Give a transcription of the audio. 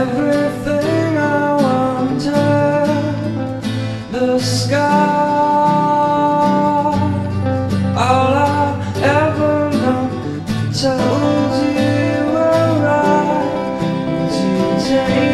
everything I wanted. The sky, all I ever know, told you were right to take.